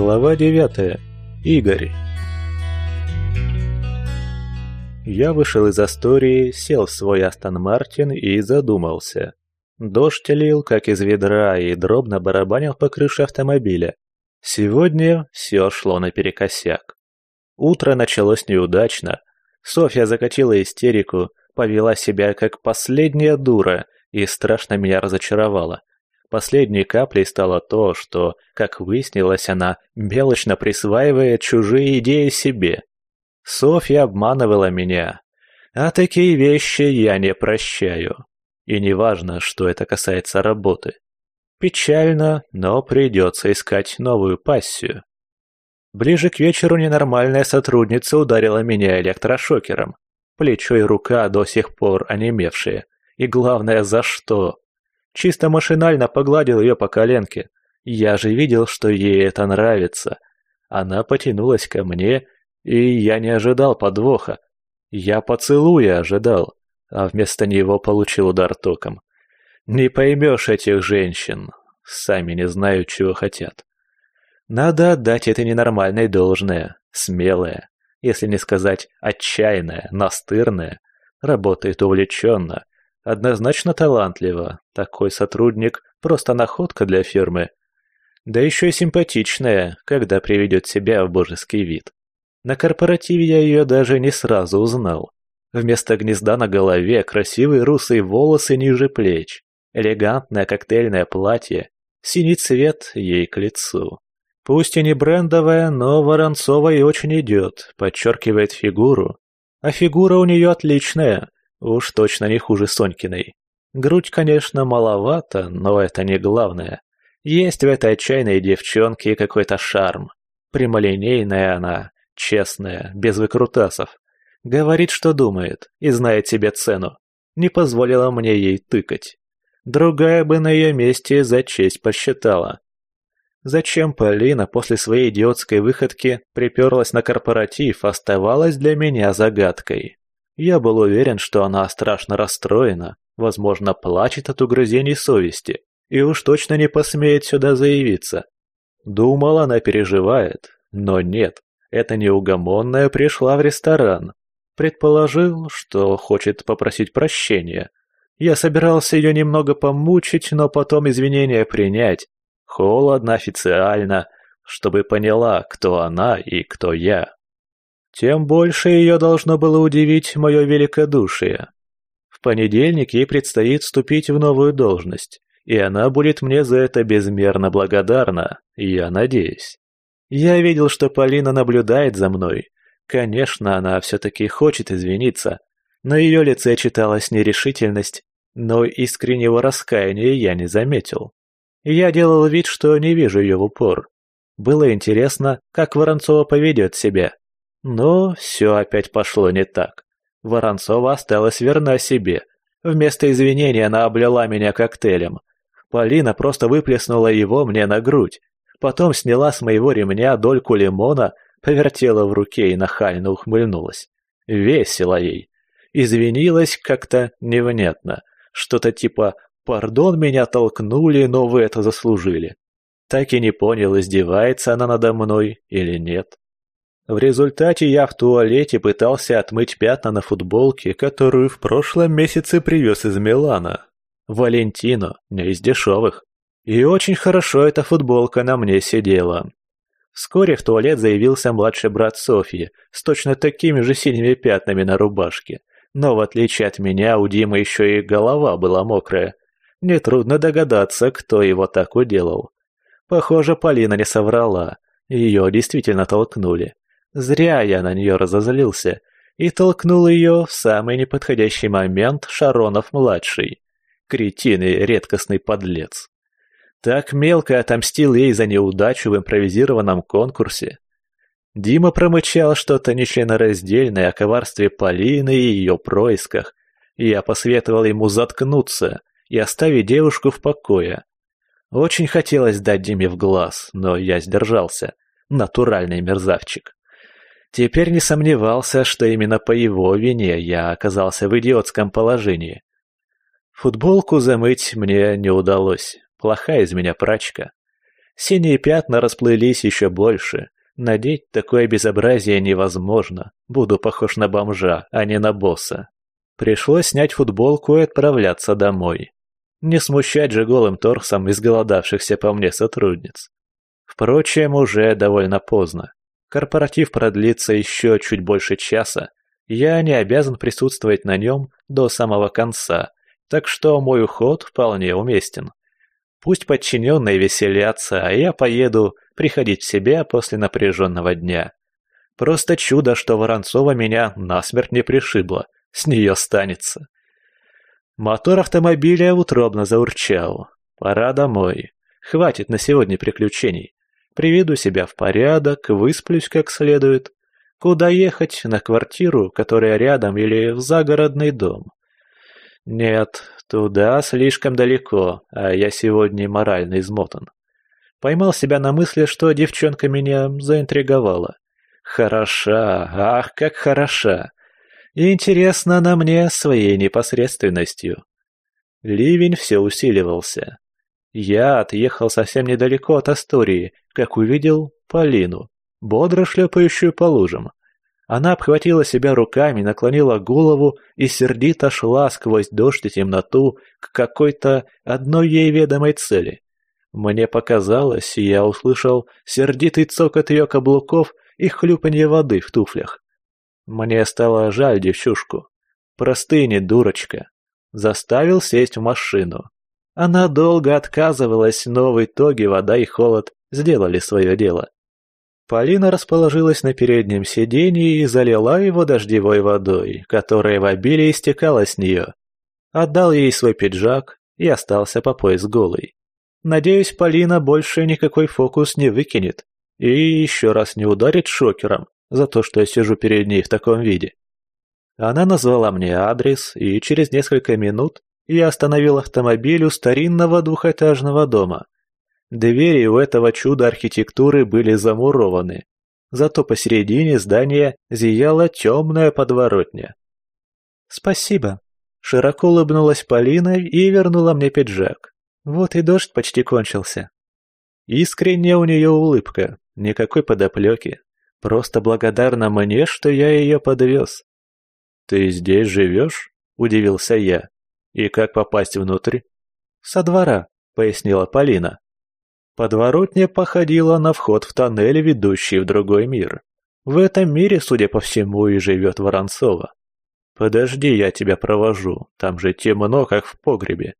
Глава 9. Игорь. Я вышел из Астории, сел в свой Астон Мартин и задумался. Дождь лил, как из ведра, и дробно барабанил по крыше автомобиля. Сегодня все шло наперекосяк. Утро началось неудачно. Софья закатила истерику, повела себя как последняя дура и страшно меня разочаровала. Последней каплей стало то, что, как выяснилось, она мелочно присваивает чужие идеи себе. Софья обманывала меня. А такие вещи я не прощаю. И неважно, что это касается работы. Печально, но придется искать новую пассию. Ближе к вечеру ненормальная сотрудница ударила меня электрошокером. Плечо и рука до сих пор онемевшие. И главное, за что? Чисто машинально погладил ее по коленке. Я же видел, что ей это нравится. Она потянулась ко мне, и я не ожидал подвоха. Я поцелуя ожидал, а вместо него получил удар током. Не поймешь этих женщин. Сами не знают, чего хотят. Надо отдать это ненормальное должное, смелое, если не сказать отчаянное, настырное. Работает увлеченно, Однозначно талантливо. Такой сотрудник – просто находка для фирмы. Да еще и симпатичная, когда приведет себя в божеский вид. На корпоративе я ее даже не сразу узнал. Вместо гнезда на голове красивые русые волосы ниже плеч, элегантное коктейльное платье, синий цвет ей к лицу. Пусть и не брендовая, но Воронцова и очень идет, подчеркивает фигуру. А фигура у нее отличная, Уж точно не хуже Сонькиной. Грудь, конечно, маловато, но это не главное. Есть в этой отчаянной девчонке какой-то шарм. Прямолинейная она, честная, без выкрутасов. Говорит, что думает, и знает себе цену. Не позволила мне ей тыкать. Другая бы на ее месте за честь посчитала. Зачем Полина после своей идиотской выходки приперлась на корпоратив, оставалась для меня загадкой. Я был уверен, что она страшно расстроена, возможно, плачет от угрызений совести, и уж точно не посмеет сюда заявиться. Думал, она переживает, но нет, эта неугомонная пришла в ресторан. Предположил, что хочет попросить прощения. Я собирался ее немного помучить, но потом извинения принять. Холодно, официально, чтобы поняла, кто она и кто я. Тем больше ее должно было удивить мое великодушие. В понедельник ей предстоит вступить в новую должность, и она будет мне за это безмерно благодарна, я надеюсь. Я видел, что Полина наблюдает за мной. Конечно, она все-таки хочет извиниться. На ее лице читалась нерешительность, но искреннего раскаяния я не заметил. Я делал вид, что не вижу ее в упор. Было интересно, как Воронцова поведет себя. Но все опять пошло не так. Воронцова осталась верна себе. Вместо извинения она облила меня коктейлем. Полина просто выплеснула его мне на грудь. Потом сняла с моего ремня дольку лимона, повертела в руке и нахально ухмыльнулась. Весело ей. Извинилась как-то невнятно. Что-то типа «Пардон, меня толкнули, но вы это заслужили». Так и не понял, издевается она надо мной или нет. В результате я в туалете пытался отмыть пятна на футболке, которую в прошлом месяце привез из Милана. Валентино, не из дешевых. И очень хорошо эта футболка на мне сидела. Вскоре в туалет заявился младший брат Софьи с точно такими же синими пятнами на рубашке. Но в отличие от меня, у Димы еще и голова была мокрая. Нетрудно догадаться, кто его так уделал. Похоже, Полина не соврала. Ее действительно толкнули. Зря я на нее разозлился и толкнул ее в самый неподходящий момент Шаронов-младший. Кретин и редкостный подлец. Так мелко отомстил ей за неудачу в импровизированном конкурсе. Дима промычал что-то нечленораздельное о коварстве Полины и ее происках. Я посоветовал ему заткнуться и оставить девушку в покое. Очень хотелось дать Диме в глаз, но я сдержался. Натуральный мерзавчик. Теперь не сомневался, что именно по его вине я оказался в идиотском положении. Футболку замыть мне не удалось. Плохая из меня прачка. Синие пятна расплылись еще больше. Надеть такое безобразие невозможно. Буду похож на бомжа, а не на босса. Пришлось снять футболку и отправляться домой. Не смущать же голым торсом изголодавшихся по мне сотрудниц. Впрочем, уже довольно поздно. Корпоратив продлится еще чуть больше часа. Я не обязан присутствовать на нем до самого конца, так что мой уход вполне уместен. Пусть подчиненные веселятся, а я поеду приходить в себя после напряженного дня. Просто чудо, что Воронцова меня насмерть не пришибла, с нее станется. Мотор автомобиля утробно заурчал. Пора домой. Хватит на сегодня приключений. Приведу себя в порядок, высплюсь как следует. Куда ехать? На квартиру, которая рядом, или в загородный дом? Нет, туда слишком далеко, а я сегодня морально измотан. Поймал себя на мысли, что девчонка меня заинтриговала. Хороша, ах, как хороша. И интересна она мне своей непосредственностью. Ливень все усиливался. Я отъехал совсем недалеко от Астории, как увидел Полину, бодро шлепающую по лужам. Она обхватила себя руками, наклонила голову и сердито шла сквозь дождь и темноту к какой-то одной ей ведомой цели. Мне показалось, я услышал сердитый цокот ее каблуков и хлюпанье воды в туфлях. Мне стало жаль девчушку. Простыни, дурочка. Заставил сесть в машину. Она долго отказывалась, но в итоге вода и холод сделали свое дело. Полина расположилась на переднем сиденье и залила его дождевой водой, которая в обилии стекала с нее. Отдал ей свой пиджак и остался по пояс голый. Надеюсь, Полина больше никакой фокус не выкинет и еще раз не ударит шокером за то, что я сижу перед ней в таком виде. Она назвала мне адрес, и через несколько минут я остановил автомобиль у старинного двухэтажного дома – Двери у этого чуда архитектуры были замурованы, зато посередине здания зияла темная подворотня. «Спасибо», — широко улыбнулась Полина и вернула мне пиджак. Вот и дождь почти кончился. Искренняя у нее улыбка, никакой подоплеки. Просто благодарна мне, что я ее подвез. «Ты здесь живешь?» — удивился я. «И как попасть внутрь?» «Со двора», — пояснила Полина. Подворотня походила на вход в тоннель, ведущий в другой мир. В этом мире, судя по всему, и живет Воронцова. Подожди, я тебя провожу, там же темно, как в погребе.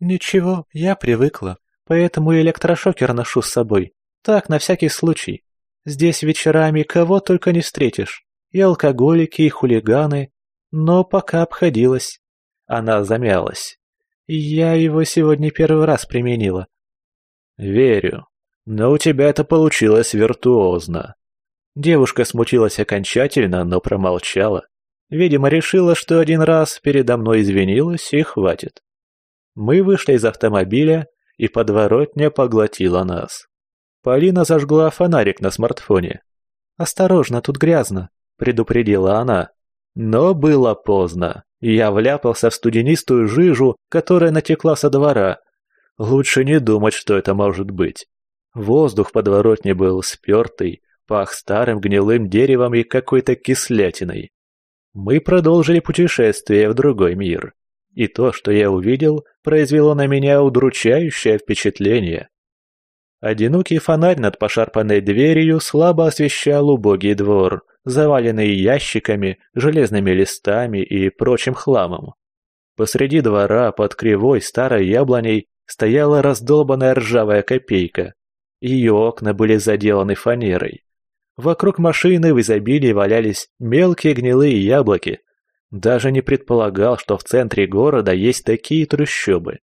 Ничего, я привыкла, поэтому электрошокер ношу с собой. Так, на всякий случай. Здесь вечерами кого только не встретишь. И алкоголики, и хулиганы. Но пока обходилась. Она замялась. Я его сегодня первый раз применила. «Верю. Но у тебя это получилось виртуозно». Девушка смутилась окончательно, но промолчала. Видимо, решила, что один раз передо мной извинилась и хватит. Мы вышли из автомобиля, и подворотня поглотила нас. Полина зажгла фонарик на смартфоне. «Осторожно, тут грязно», — предупредила она. Но было поздно. Я вляпался в студенистую жижу, которая натекла со двора, Лучше не думать, что это может быть. Воздух в подворотне был спертый, пах старым гнилым деревом и какой-то кислятиной. Мы продолжили путешествие в другой мир. И то, что я увидел, произвело на меня удручающее впечатление. Одинокий фонарь над пошарпанной дверью слабо освещал убогий двор, заваленный ящиками, железными листами и прочим хламом. Посреди двора под кривой старой яблоней стояла раздолбанная ржавая копейка. Ее окна были заделаны фанерой. Вокруг машины в изобилии валялись мелкие гнилые яблоки. Даже не предполагал, что в центре города есть такие трущобы.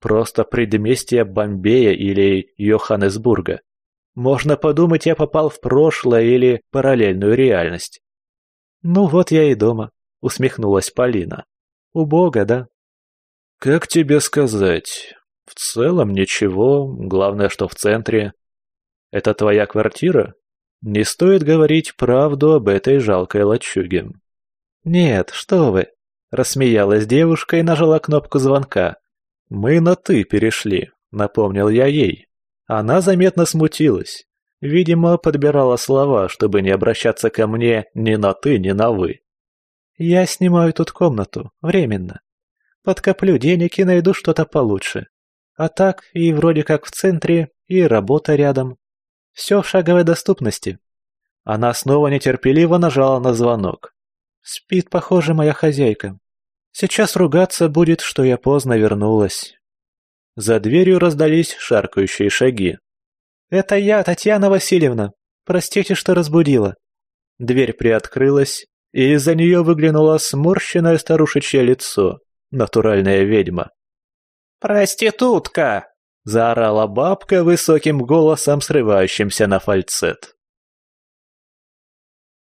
Просто предместье Бомбея или Йоханнесбурга. Можно подумать, я попал в прошлое или параллельную реальность. «Ну вот я и дома», — усмехнулась Полина. «Убого, да?» «Как тебе сказать? В целом ничего, главное, что в центре. Это твоя квартира? Не стоит говорить правду об этой жалкой лачуге. Нет, что вы. Рассмеялась девушка и нажала кнопку звонка. Мы на «ты» перешли, напомнил я ей. Она заметно смутилась. Видимо, подбирала слова, чтобы не обращаться ко мне ни на «ты», ни на «вы». «Я снимаю тут комнату, временно. Подкоплю денег и найду что-то получше. А так, и вроде как в центре, и работа рядом. Все в шаговой доступности». Она снова нетерпеливо нажала на звонок. «Спит, похоже, моя хозяйка. Сейчас ругаться будет, что я поздно вернулась». За дверью раздались шаркающие шаги. «Это я, Татьяна Васильевна. Простите, что разбудила». Дверь приоткрылась, и из-за нее выглянуло сморщенное старушечье лицо, натуральная ведьма. «Проститутка!» – заорала бабка высоким голосом, срывающимся на фальцет.